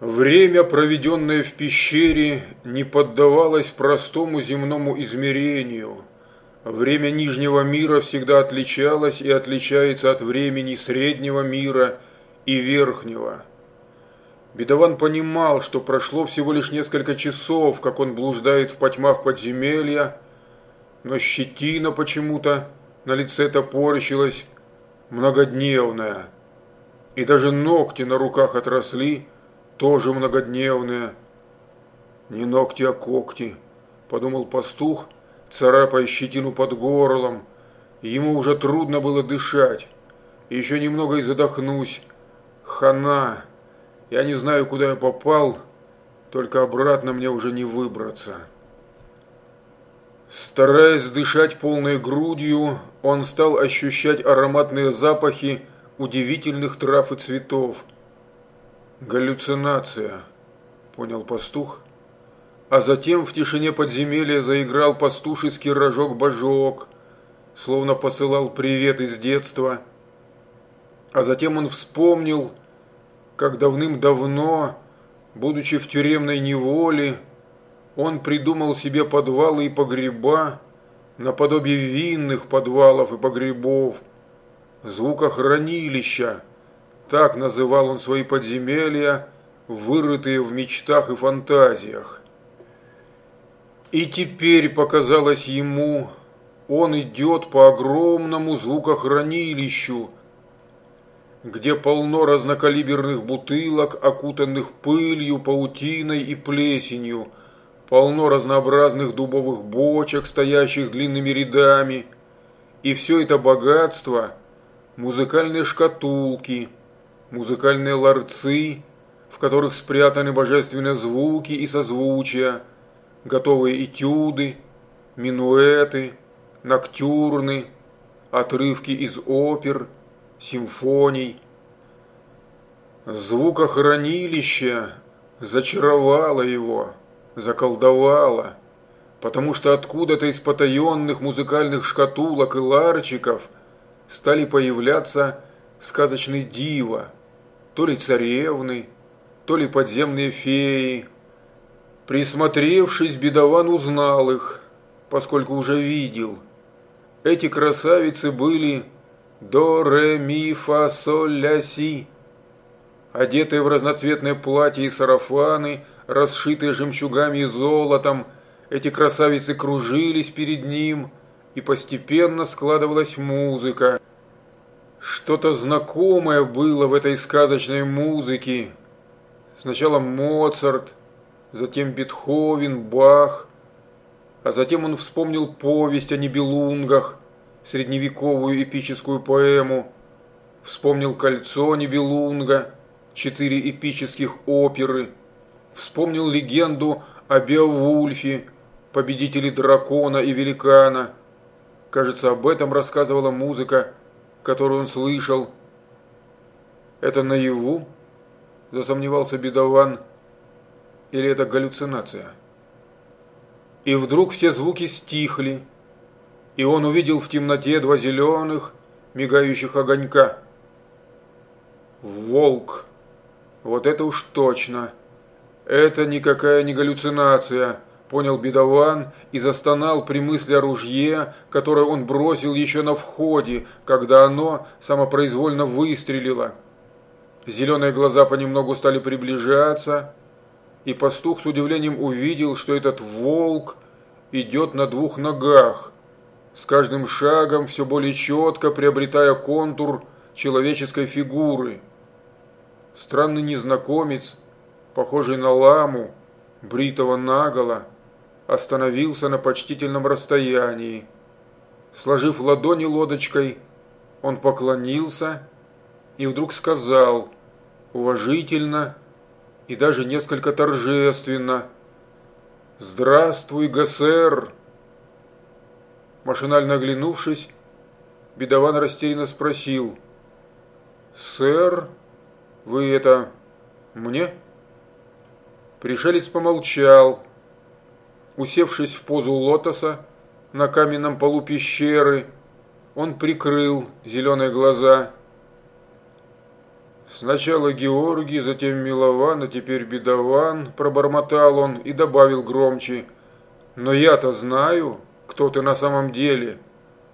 Время, проведенное в пещере, не поддавалось простому земному измерению. Время Нижнего мира всегда отличалось и отличается от времени Среднего мира и Верхнего. Бедован понимал, что прошло всего лишь несколько часов, как он блуждает в потьмах подземелья, но щетина почему-то на лице топорщилась многодневная, и даже ногти на руках отросли, тоже многодневные. Не ногти, а когти, подумал пастух, царапая щетину под горлом. Ему уже трудно было дышать. Еще немного и задохнусь. Хана. Я не знаю, куда я попал, только обратно мне уже не выбраться. Стараясь дышать полной грудью, он стал ощущать ароматные запахи удивительных трав и цветов – «Галлюцинация», – понял пастух. А затем в тишине подземелья заиграл пастушеский рожок-божок, словно посылал привет из детства. А затем он вспомнил, как давным-давно, будучи в тюремной неволе, он придумал себе подвалы и погреба, наподобие винных подвалов и погребов, звукохранилища, так называл он свои подземелья, вырытые в мечтах и фантазиях. И теперь показалось ему, он идет по огромному звукохранилищу, где полно разнокалиберных бутылок, окутанных пылью, паутиной и плесенью, полно разнообразных дубовых бочек, стоящих длинными рядами, и все это богатство – музыкальные шкатулки – музыкальные ларцы, в которых спрятаны божественные звуки и созвучия, готовые этюды, минуэты, ноктюрны, отрывки из опер, симфоний. Звукохранилище зачаровало его, заколдовало, потому что откуда-то из потаенных музыкальных шкатулок и ларчиков стали появляться сказочные дива, то ли царевны, то ли подземные феи. Присмотревшись, бедован узнал их, поскольку уже видел. Эти красавицы были до, ре, ми, фа, соль, ля, си. Одетые в разноцветные платья и сарафаны, расшитые жемчугами и золотом, эти красавицы кружились перед ним, и постепенно складывалась музыка, что-то знакомое было в этой сказочной музыке. Сначала Моцарт, затем Бетховен, Бах, а затем он вспомнил повесть о Нибелунгах, средневековую эпическую поэму, вспомнил «Кольцо Нибелунга», четыре эпических оперы, вспомнил легенду о Беовульфе, победителе дракона и великана. Кажется, об этом рассказывала музыка которую он слышал. Это наяву? Засомневался бедован. Или это галлюцинация? И вдруг все звуки стихли, и он увидел в темноте два зеленых, мигающих огонька. Волк. Вот это уж точно. Это никакая не галлюцинация понял бедован и застонал при мысли о ружье, которое он бросил еще на входе, когда оно самопроизвольно выстрелило. Зеленые глаза понемногу стали приближаться, и пастух с удивлением увидел, что этот волк идет на двух ногах, с каждым шагом все более четко приобретая контур человеческой фигуры. Странный незнакомец, похожий на ламу, бритого наголо, остановился на почтительном расстоянии. Сложив ладони лодочкой, он поклонился и вдруг сказал уважительно и даже несколько торжественно «Здравствуй, Гасер!» Машинально оглянувшись, бедован растерянно спросил «Сэр, вы это мне?» Пришелец помолчал, Усевшись в позу лотоса на каменном полу пещеры, он прикрыл зеленые глаза. Сначала Георгий, затем Милован, а теперь Бедован, пробормотал он и добавил громче. Но я-то знаю, кто ты на самом деле.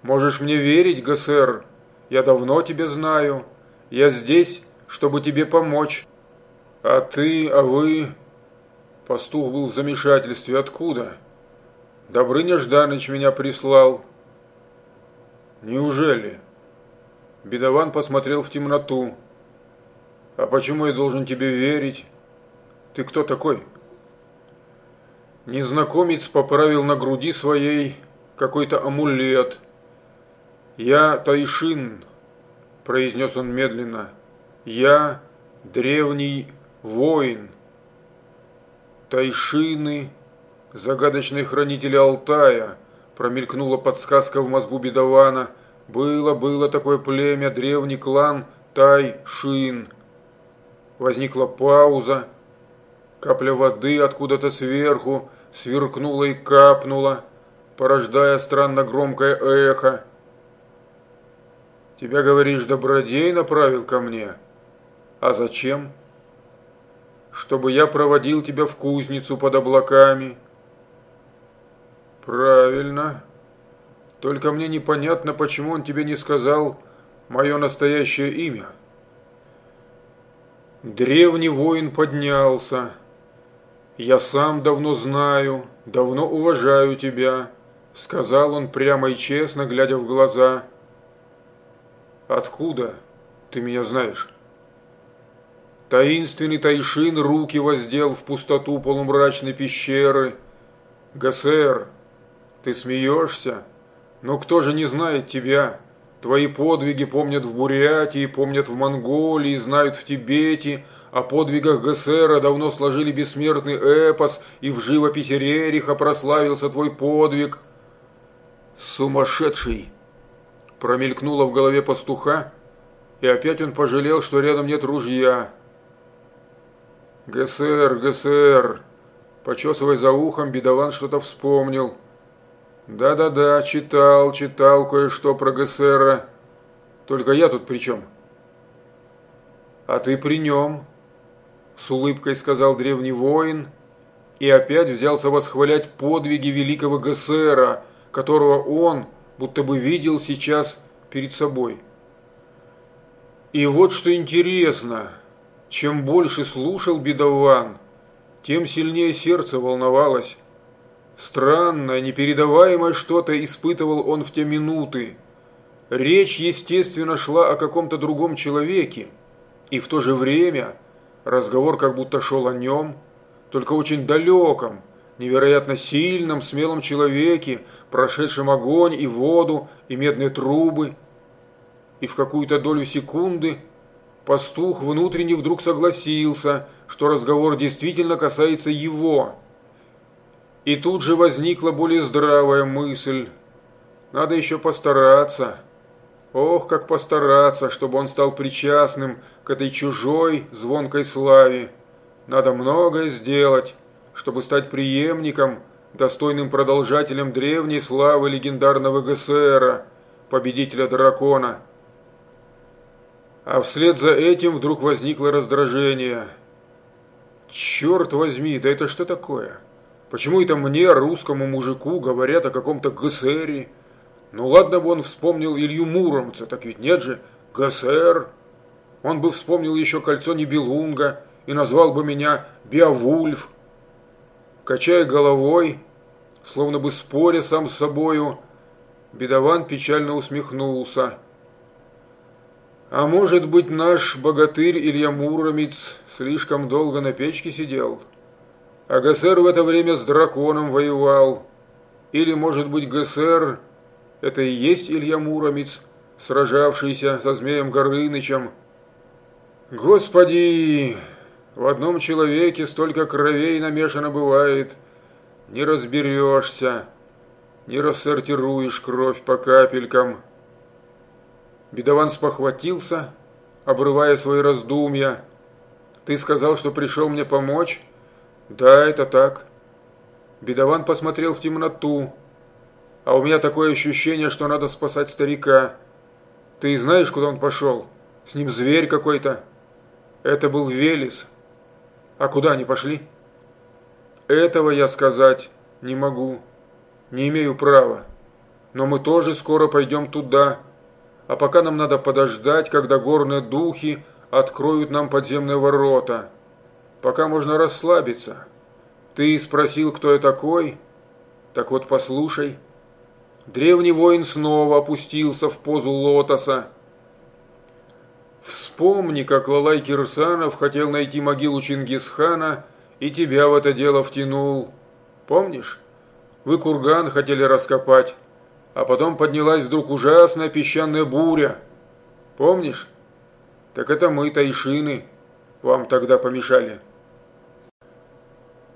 Можешь мне верить, ГСР? Я давно тебя знаю. Я здесь, чтобы тебе помочь. А ты, а вы... Пастух был в замешательстве. Откуда? Добрыня Жданыч меня прислал. Неужели? Бедован посмотрел в темноту. А почему я должен тебе верить? Ты кто такой? Незнакомец поправил на груди своей какой-то амулет. Я Тайшин, произнес он медленно. Я древний воин. Тайшины, загадочные хранители Алтая, промелькнула подсказка в мозгу бедована. Было, было такое племя, древний клан Тайшин. Возникла пауза. Капля воды откуда-то сверху сверкнула и капнула, порождая странно громкое эхо. «Тебя, говоришь, добродей направил ко мне? А зачем?» «Чтобы я проводил тебя в кузницу под облаками». «Правильно. Только мне непонятно, почему он тебе не сказал мое настоящее имя». Древний воин поднялся. «Я сам давно знаю, давно уважаю тебя», — сказал он прямо и честно, глядя в глаза. «Откуда ты меня знаешь?» Таинственный Тайшин руки воздел в пустоту полумрачной пещеры. «Гасер, ты смеешься? Но кто же не знает тебя?» Твои подвиги помнят в Бурятии, помнят в Монголии, знают в Тибете, о подвигах ГСР давно сложили бессмертный эпос, и в живописи Рериха прославился твой подвиг. Сумасшедший! Промелькнуло в голове пастуха, и опять он пожалел, что рядом нет ружья. ГСР, ГСР! Почесывая за ухом, бедован что-то вспомнил – да-да-да, читал, читал кое-что про ГСРа. Только я тут при чем? А ты при нем, с улыбкой сказал древний воин, и опять взялся восхвалять подвиги великого ГСРа, которого он будто бы видел сейчас перед собой. И вот что интересно, чем больше слушал бедован, тем сильнее сердце волновалось. Странное, непередаваемое что-то испытывал он в те минуты. Речь, естественно, шла о каком-то другом человеке. И в то же время разговор как будто шел о нем, только очень далеком, невероятно сильном, смелом человеке, прошедшем огонь и воду, и медные трубы. И в какую-то долю секунды пастух внутренне вдруг согласился, что разговор действительно касается его – и тут же возникла более здравая мысль. Надо еще постараться. Ох, как постараться, чтобы он стал причастным к этой чужой звонкой славе. Надо многое сделать, чтобы стать преемником, достойным продолжателем древней славы легендарного ГСРа, победителя дракона. А вслед за этим вдруг возникло раздражение. Черт возьми, да это что такое? Почему это мне, русскому мужику, говорят о каком-то ГСРе? Ну ладно бы он вспомнил Илью Муромца, так ведь нет же, ГСР. Он бы вспомнил еще кольцо Нибелунга и назвал бы меня Биовульф. Качая головой, словно бы споря сам с собою, бедован печально усмехнулся. А может быть, наш богатырь Илья Муромец слишком долго на печке сидел?» А ГСР в это время с драконом воевал. Или, может быть, ГСР – это и есть Илья Муромец, сражавшийся со Змеем Горынычем. Господи, в одном человеке столько кровей намешано бывает. Не разберешься, не рассортируешь кровь по капелькам. Бедован спохватился, обрывая свои раздумья. Ты сказал, что пришел мне помочь? «Да, это так». Бедован посмотрел в темноту. «А у меня такое ощущение, что надо спасать старика. Ты знаешь, куда он пошел? С ним зверь какой-то». Это был Велес. А куда они пошли? Этого я сказать не могу. Не имею права. Но мы тоже скоро пойдем туда. А пока нам надо подождать, когда горные духи откроют нам подземные ворота. Пока можно расслабиться. Ты спросил, кто я такой? Так вот послушай. Древний воин снова опустился в позу лотоса. Вспомни, как Лалай Кирсанов хотел найти могилу Чингисхана и тебя в это дело втянул. Помнишь? Вы курган хотели раскопать, а потом поднялась вдруг ужасная песчаная буря. Помнишь? Так это мы, тайшины, вам тогда помешали.